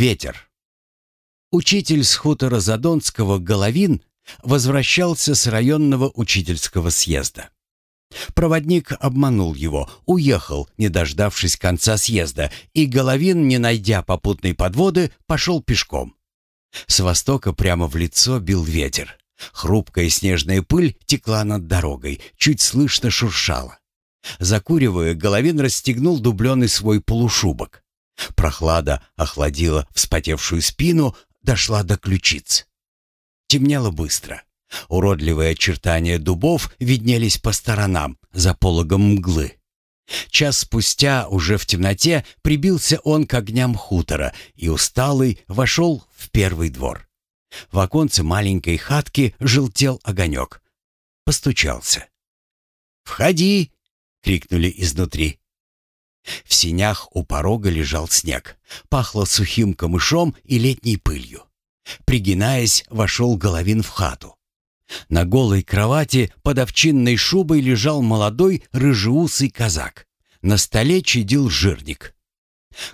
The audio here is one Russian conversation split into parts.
Ветер. Учитель с хутора Задонского Головин возвращался с районного учительского съезда. Проводник обманул его, уехал, не дождавшись конца съезда, и Головин, не найдя попутной подводы, пошел пешком. С востока прямо в лицо бил ветер. Хрупкая снежная пыль текла над дорогой, чуть слышно шуршала. Закуривая, Головин расстегнул дубленый свой полушубок. Прохлада охладила вспотевшую спину, дошла до ключиц. Темнело быстро. Уродливые очертания дубов виднелись по сторонам, за пологом мглы. Час спустя, уже в темноте, прибился он к огням хутора и, усталый, вошел в первый двор. В оконце маленькой хатки желтел огонек. Постучался. «Входи!» — крикнули изнутри. В синях у порога лежал снег. Пахло сухим камышом и летней пылью. Пригинаясь, вошел Головин в хату. На голой кровати под овчинной шубой лежал молодой рыжеусый казак. На столе чадил жирник.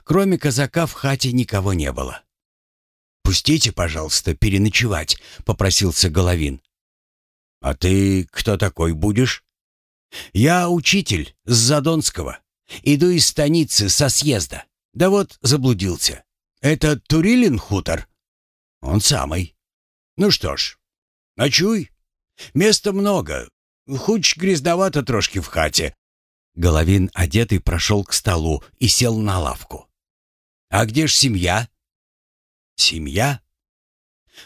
Кроме казака в хате никого не было. «Пустите, пожалуйста, переночевать», — попросился Головин. «А ты кто такой будешь?» «Я учитель с Задонского. Иду из станицы со съезда. Да вот заблудился. Это Турилин хутор?» «Он самый». «Ну что ж, ночуй. Места много. Хоть грязновато трошки в хате». Головин, одетый, прошел к столу и сел на лавку. «А где ж семья?» «Семья?»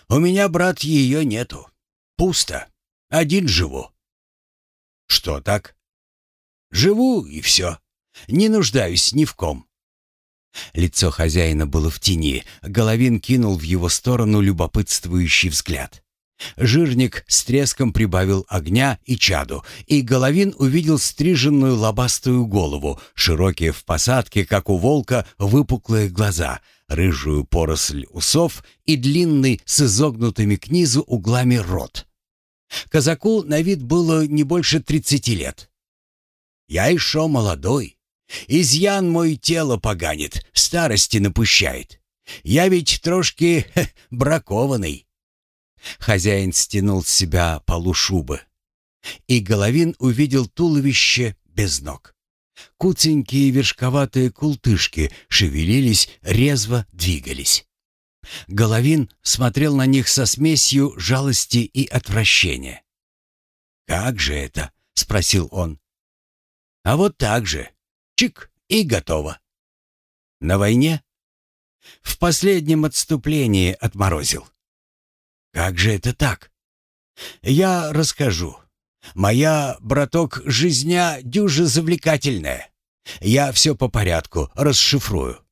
«У меня, брат, ее нету. Пусто. Один живу». «Что так?» «Живу, и все. Не нуждаюсь ни в ком». Лицо хозяина было в тени. Головин кинул в его сторону любопытствующий взгляд. Жирник с треском прибавил огня и чаду, и Головин увидел стриженную лобастую голову, широкие в посадке, как у волка, выпуклые глаза, рыжую поросль усов и длинный с изогнутыми к низу углами рот. Казаку на вид было не больше тридцати лет. «Я еще молодой. Изъян мой тело поганит, старости напущает. Я ведь трошки хе, бракованный». Хозяин стянул с себя полушубы, и Головин увидел туловище без ног. Куценькие вершковатые култышки шевелились, резво двигались. Головин смотрел на них со смесью жалости и отвращения. «Как же это?» — спросил он. «А вот так же. Чик, и готово». «На войне?» «В последнем отступлении отморозил». «Как же это так?» «Я расскажу. Моя, браток, жизня дюже завлекательная. Я все по порядку расшифрую.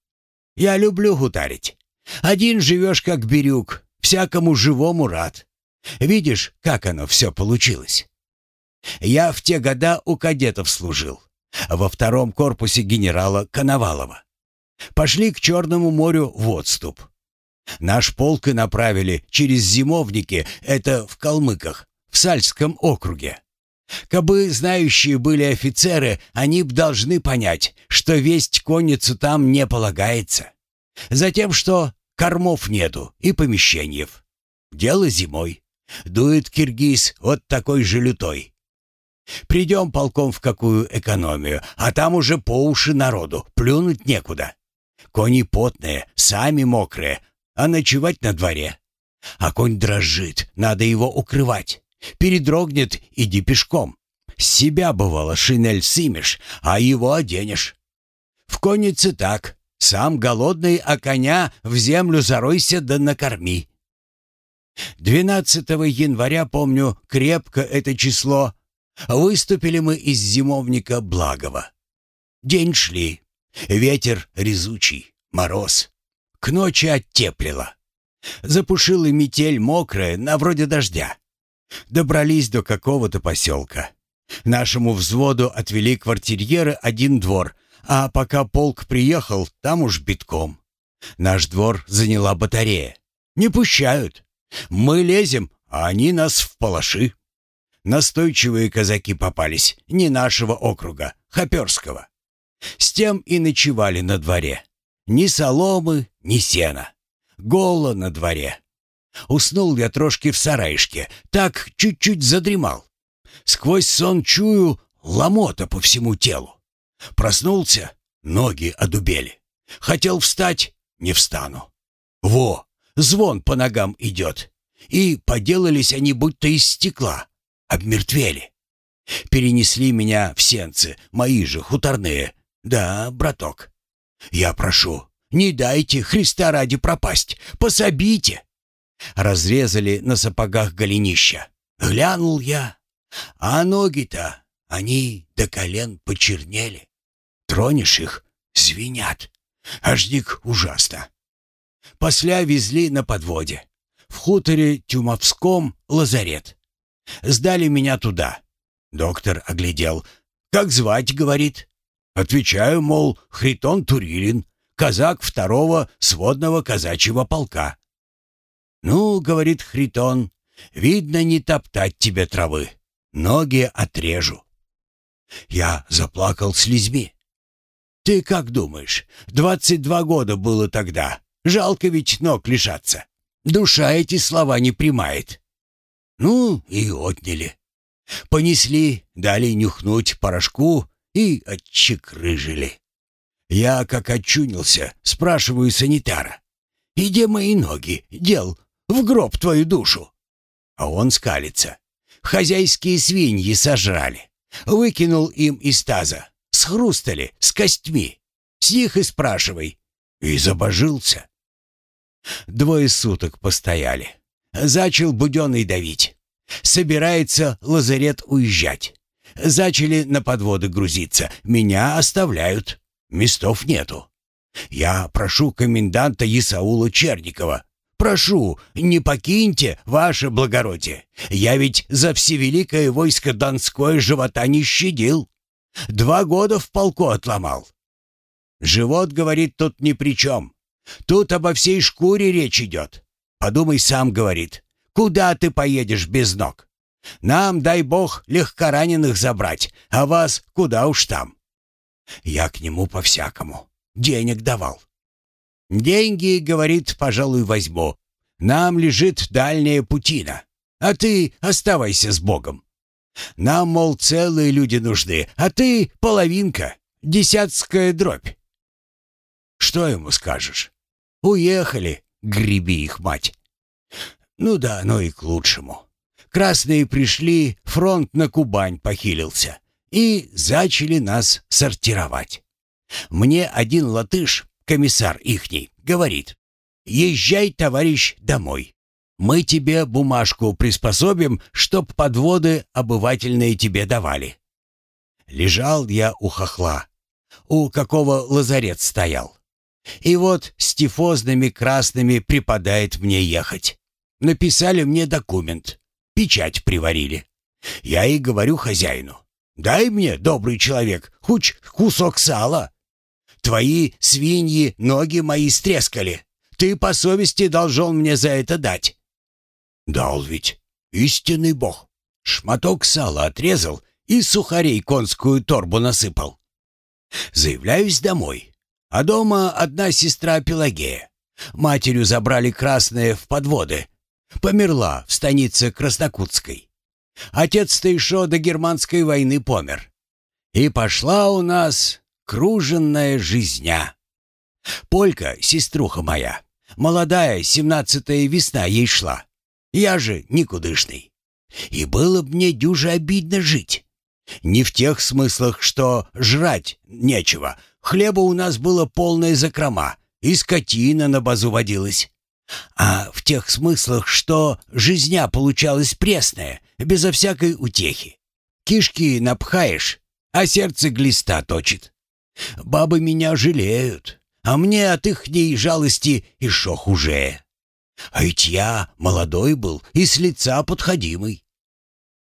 Я люблю гутарить. Один живешь как бирюк, всякому живому рад. Видишь, как оно все получилось? Я в те года у кадетов служил, во втором корпусе генерала Коновалова. Пошли к Черному морю в отступ. Наш полк и направили через зимовники, это в Калмыках, в Сальском округе. Кабы знающие были офицеры, они б должны понять, что весть конницу там не полагается. Затем, что кормов нету и помещениев. Дело зимой. Дует киргиз вот такой же лютой. Придем полком в какую экономию, а там уже по уши народу, плюнуть некуда. Кони потные, сами мокрые, а ночевать на дворе. А конь дрожит, надо его укрывать. Передрогнет, иди пешком. С себя, бывало, шинель сымешь, а его оденешь. В коннице так. Сам голодный, а коня в землю заройся да накорми. 12 января, помню, крепко это число, выступили мы из зимовника Благова. День шли, ветер резучий, мороз. К ночи оттеплило. Запушила метель мокрая, на вроде дождя. Добрались до какого-то поселка. Нашему взводу отвели квартирьеры один двор, а пока полк приехал, там уж битком. Наш двор заняла батарея. Не пущают. Мы лезем, а они нас в палаши. Настойчивые казаки попались, не нашего округа, Хоперского. С тем и ночевали на дворе. Ни соломы, ни сена. голо на дворе. Уснул я трошки в сараишке, так чуть-чуть задремал. Сквозь сон чую ломота по всему телу. Проснулся, ноги одубели. Хотел встать, не встану. Во, звон по ногам идет. И поделались они будто из стекла, обмертвели. Перенесли меня в сенцы, мои же хуторные. Да, браток. Я прошу, не дайте Христа ради пропасть, пособите. Разрезали на сапогах голенища. Глянул я, а ноги-то, они до колен почернели. Тронешь их, звенят. Ажник ужасно. После везли на подводе. В хуторе Тюмовском лазарет. Сдали меня туда. Доктор оглядел. «Как звать?» — говорит. Отвечаю, мол, Хритон Турилин, казак второго сводного казачьего полка. «Ну, — говорит Хритон, — видно, не топтать тебе травы. Ноги отрежу». Я заплакал слезьми. «Ты как думаешь, двадцать два года было тогда. Жалко ведь ног лишаться. Душа эти слова не примает». Ну, и отняли. Понесли, дали нюхнуть порошку и отчекрыжили. Я, как очунился, спрашиваю санитара. «Иди мои ноги, дел, в гроб твою душу!» А он скалится. Хозяйские свиньи сожрали. Выкинул им из таза. Схрустали, с костьми. С них и спрашивай. И забожился. Двое суток постояли. Зачал буденный давить. Собирается лазарет уезжать. Зачали на подводы грузиться. Меня оставляют. Местов нету. Я прошу коменданта Исаула Черникова. Прошу, не покиньте, ваше благородие. Я ведь за всевеликое войско Донское живота не щадил. Два года в полку отломал. Живот, говорит, тут ни при чем. Тут обо всей шкуре речь идет. Подумай сам, говорит. Куда ты поедешь без ног? Нам, дай бог, легкораненых забрать, а вас куда уж там. Я к нему по-всякому. Денег давал. Деньги, говорит, пожалуй, возьму. Нам лежит дальняя путина. А ты оставайся с Богом. Нам, мол, целые люди нужны, а ты половинка, десятская дробь. Что ему скажешь? Уехали, греби их мать. Ну да, но и к лучшему. Красные пришли, фронт на Кубань похилился. И зачали нас сортировать. Мне один латыш, комиссар ихний, говорит, «Езжай, товарищ, домой. Мы тебе бумажку приспособим, чтоб подводы обывательные тебе давали». Лежал я у хохла, у какого лазарет стоял. И вот с тифозными красными припадает мне ехать. Написали мне документ, печать приварили. Я и говорю хозяину, дай мне, добрый человек, хоть кусок сала. Твои свиньи ноги мои стрескали. Ты по совести должен мне за это дать. Дал ведь, истинный бог. Шматок сала отрезал и сухарей конскую торбу насыпал. Заявляюсь домой. А дома одна сестра Пелагея. Матерью забрали красные в подводы, Померла в станице Краснокутской. Отец-то еще до германской войны помер. И пошла у нас круженная жизня. Полька, сеструха моя, молодая, семнадцатая весна ей шла. Я же никудышный. И было б мне дюже обидно жить. Не в тех смыслах, что жрать нечего. Хлеба у нас было полное закрома, и скотина на базу водилась а в тех смыслах, что жизня получалась пресная, безо всякой утехи. Кишки напхаешь, а сердце глиста точит. Бабы меня жалеют, а мне от ихней жалости и шо хуже. А ведь я молодой был и с лица подходимый.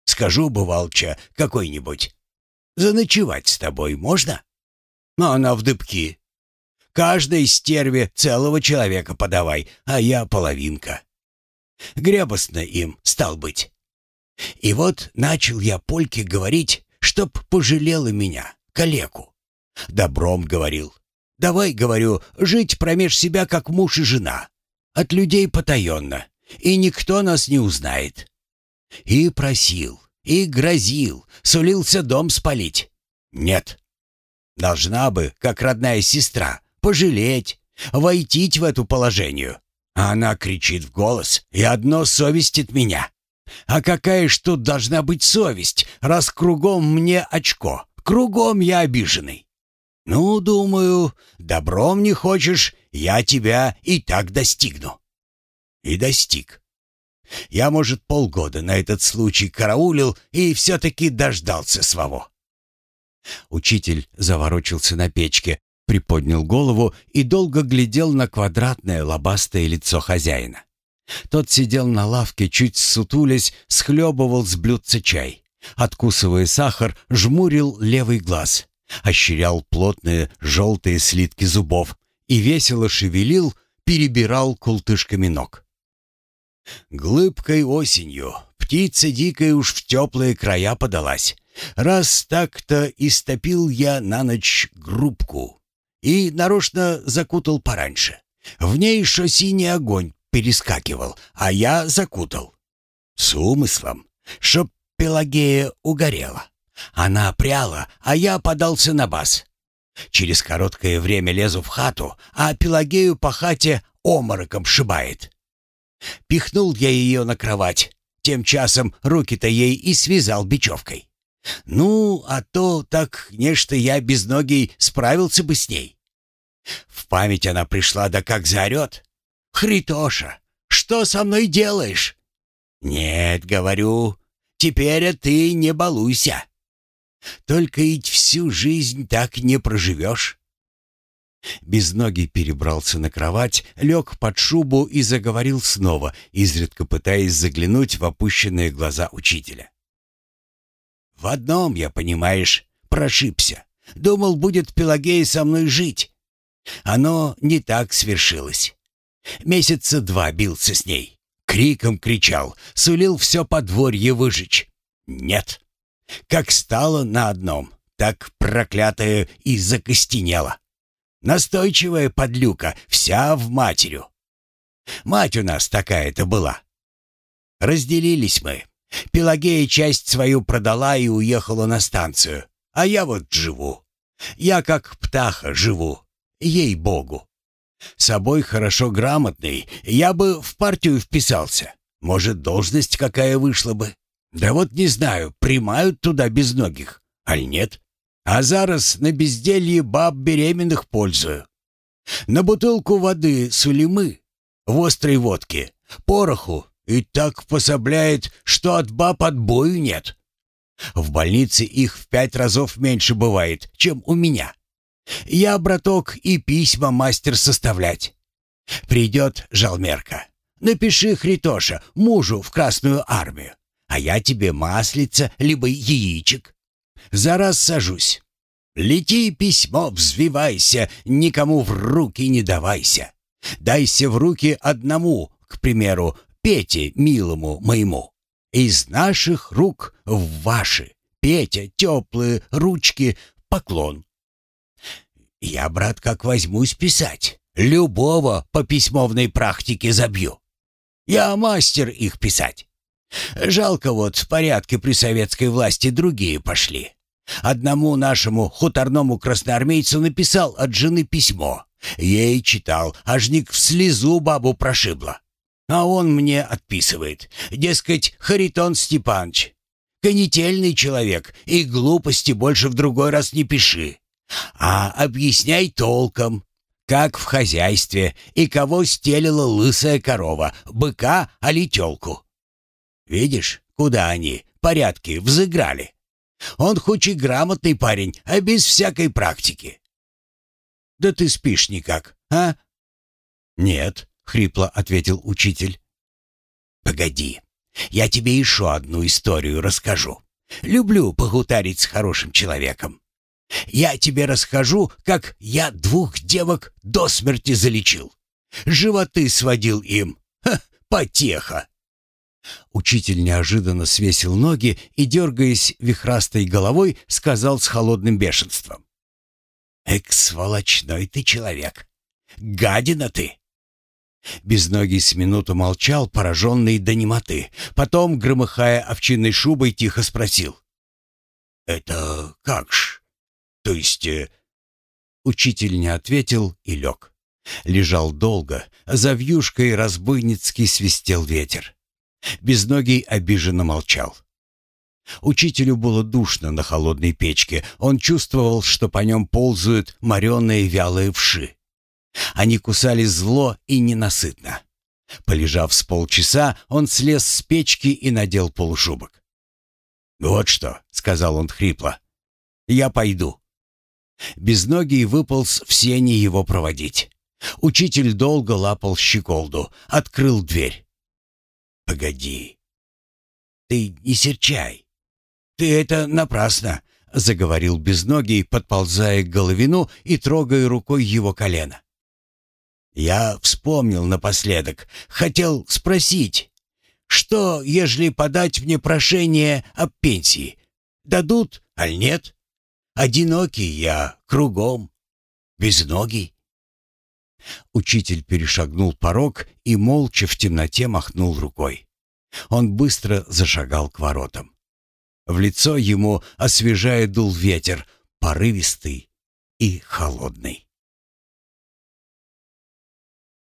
Скажу, бывалча, какой-нибудь. Заночевать с тобой можно? Но она в дыбки. Каждой стерве целого человека подавай, а я половинка. Гребостно им, стал быть. И вот начал я Польке говорить, чтоб пожалела меня, калеку. Добром говорил. Давай, говорю, жить промеж себя, как муж и жена. от людей потаенно, и никто нас не узнает. И просил, и грозил, сулился дом спалить. Нет. Должна бы, как родная сестра, пожалеть, войти в эту положению. А она кричит в голос и одно совестит меня. А какая ж тут должна быть совесть, раз кругом мне очко, кругом я обиженный? Ну, думаю, добром не хочешь, я тебя и так достигну. И достиг. Я, может, полгода на этот случай караулил и все-таки дождался своего. Учитель заворочился на печке, приподнял голову и долго глядел на квадратное лобастое лицо хозяина. Тот сидел на лавке, чуть сутулясь, схлебывал с блюдца чай. Откусывая сахар, жмурил левый глаз, ощерял плотные желтые слитки зубов и весело шевелил, перебирал култышками ног. Глыбкой осенью птица дикая уж в теплые края подалась. Раз так-то истопил я на ночь грубку и нарочно закутал пораньше. В ней шо синий огонь перескакивал, а я закутал. С умыслом, чтоб Пелагея угорела. Она пряла, а я подался на бас. Через короткое время лезу в хату, а Пелагею по хате омороком шибает. Пихнул я ее на кровать. Тем часом руки-то ей и связал бечевкой. Ну, а то так нечто я без ноги справился бы с ней. В память она пришла, да как заорет. «Хритоша, что со мной делаешь?» «Нет, — говорю, — теперь ты не балуйся. Только ведь всю жизнь так не проживешь». Безногий перебрался на кровать, лег под шубу и заговорил снова, изредка пытаясь заглянуть в опущенные глаза учителя. «В одном я, понимаешь, прошибся. Думал, будет Пелагея со мной жить. Оно не так свершилось. Месяца два бился с ней. Криком кричал, сулил все подворье выжечь. Нет. Как стало на одном, так проклятая и закостенела. Настойчивая подлюка, вся в матерю. Мать у нас такая-то была. Разделились мы. Пелагея часть свою продала и уехала на станцию. А я вот живу. Я как птаха живу. Ей-богу. Собой хорошо грамотный, я бы в партию вписался. Может, должность какая вышла бы. Да вот не знаю, примают туда безногих, аль нет. А зараз на безделье баб беременных пользую. На бутылку воды сулимы, в острой водке, пороху, и так пособляет, что от баб отбою нет. В больнице их в пять разов меньше бывает, чем у меня. Я, браток, и письма мастер составлять. Придет жалмерка. Напиши, Хритоша, мужу в Красную Армию, а я тебе маслица, либо яичек. За раз сажусь. Лети, письмо, взвивайся, никому в руки не давайся. Дайся в руки одному, к примеру, Пете, милому моему. Из наших рук в ваши. Петя, теплые ручки, поклон. Я, брат, как возьмусь писать, любого по письмовной практике забью. Я мастер их писать. Жалко вот, порядки при советской власти другие пошли. Одному нашему хуторному красноармейцу написал от жены письмо. Ей читал, ажник в слезу бабу прошибло. А он мне отписывает. Дескать, Харитон Степанович, конетельный человек, и глупости больше в другой раз не пиши. А объясняй толком, как в хозяйстве и кого стелила лысая корова, быка али тёлку. Видишь, куда они, порядки, взыграли. Он хоть и грамотный парень, а без всякой практики. Да ты спишь никак, а? Нет, хрипло ответил учитель. Погоди, я тебе еще одну историю расскажу. Люблю погутарить с хорошим человеком. Я тебе расскажу, как я двух девок до смерти залечил. Животы сводил им. Ха, потеха. Учитель неожиданно свесил ноги и, дергаясь вихрастой головой, сказал с холодным бешенством. «Эк, сволочной ты человек! Гадина ты! Безногий с минуту молчал, пораженный до немоты. Потом, громыхая овчинной шубой, тихо спросил. «Это как ж? То есть...» э... Учитель не ответил и лег. Лежал долго, за вьюшкой разбойницкий свистел ветер. Безногий обиженно молчал. Учителю было душно на холодной печке. Он чувствовал, что по нем ползают мореные вялые вши. Они кусали зло и ненасытно. Полежав с полчаса, он слез с печки и надел полушубок. «Вот что», — сказал он хрипло, — «я пойду». Безногий выполз в сени его проводить. Учитель долго лапал щеколду, открыл дверь. «Погоди, ты не серчай. Ты это напрасно», — заговорил Безногий, подползая к Головину и трогая рукой его колено. «Я вспомнил напоследок, хотел спросить, что, ежели подать мне прошение об пенсии? Дадут, аль нет? Одинокий я, кругом, безногий». Учитель перешагнул порог и молча в темноте махнул рукой. Он быстро зашагал к воротам. В лицо ему, освежая, дул ветер, порывистый и холодный.